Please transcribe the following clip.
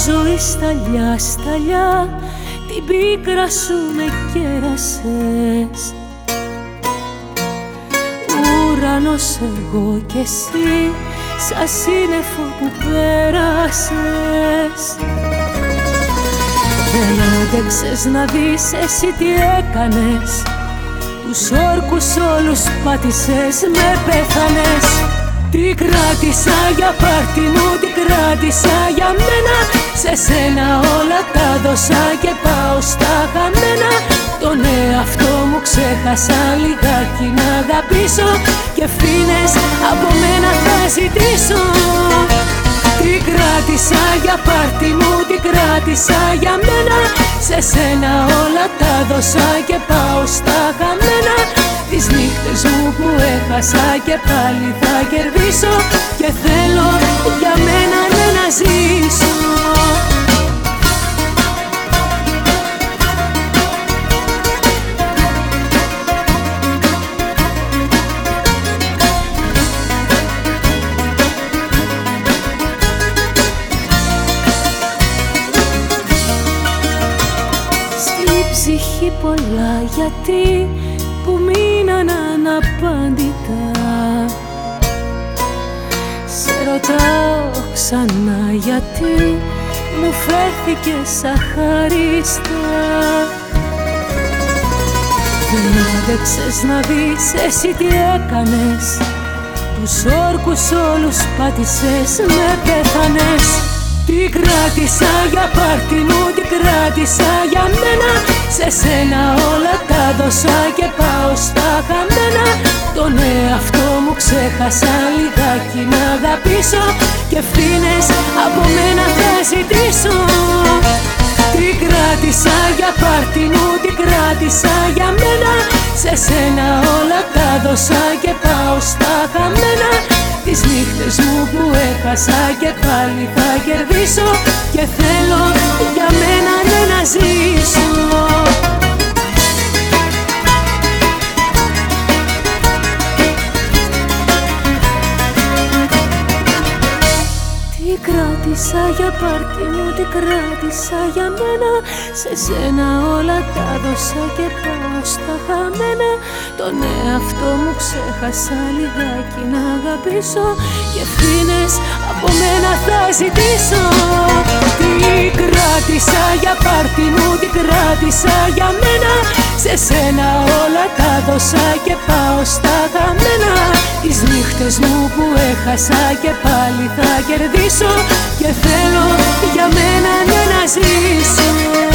σταλιά σταλιά την πίκρα σου με κέρασες. Ουρανός εγώ κι εσύ σαν σύννεφο που πέρασες. Δεν άντεξες να δεις εσύ τι έκανες. Τους όρκους όλους πάτησες με πέθανες. Τι κράτησα για πάρτι μου, τι κράτησα για μένα Σε σένα όλα τα δώσα και πάω στα χαμένα. Τον εαυτό μου ξέχασα λιγάκι να αγαπήσω Και ευθύνες από μένα θα ζητήσω. Τι κράτησα για πάρτι μου, τι κράτησα για μένα. Σε σένα όλα τα δώσα και πάω στα χαμένα. Τις νύχτες μου που έχασα και πάλι θα κερδίσω. Και θέλω για μένα ναι να ζήσω ψυχή πολλά γιατί που μείναν αναπάντητα. Σε ρωτάω ξανά γιατί μου φέρθηκε αχαρίστα Δεν άντεξες να δεις εσύ τι έκανες. Τους όρκους όλους πάτησες με πέθανες τι κράτησα για πάρτι μου, τι κράτησα για μένα. Σε σένα όλα τα δώσα και πάω στα χαμένα. Τον εαυτό μου ξέχασα λιγάκι να αγαπήσω. Και ευθύνες από μένα θα ζητήσω. Τι κράτησα για πάρτι μου, τι κράτησα για μένα. Σε σένα όλα τα δώσα και πάω στα χαμένα Τις νύχτες μου που έχασα και πάλι θα κερδίσω Και θέλω για μένα ναι να ζήσω κράτησα για πάρτι μου, τι κράτησα για μένα. Σε σένα όλα τα δώσα και πάω στα χαμένα. Τον εαυτό μου ξέχασα λιγάκι να αγαπήσω. Και ευθύνες από μένα θα ζητήσω. Τι κράτησα για πάρτι μου, τι κράτησα για μένα. Σε σένα όλα τα δώσα και πάω στα χαμένα. Τις νύχτες μου που έχασα και πάλι θα κερδίσω. Και θέλω για μένα ναι να ζήσω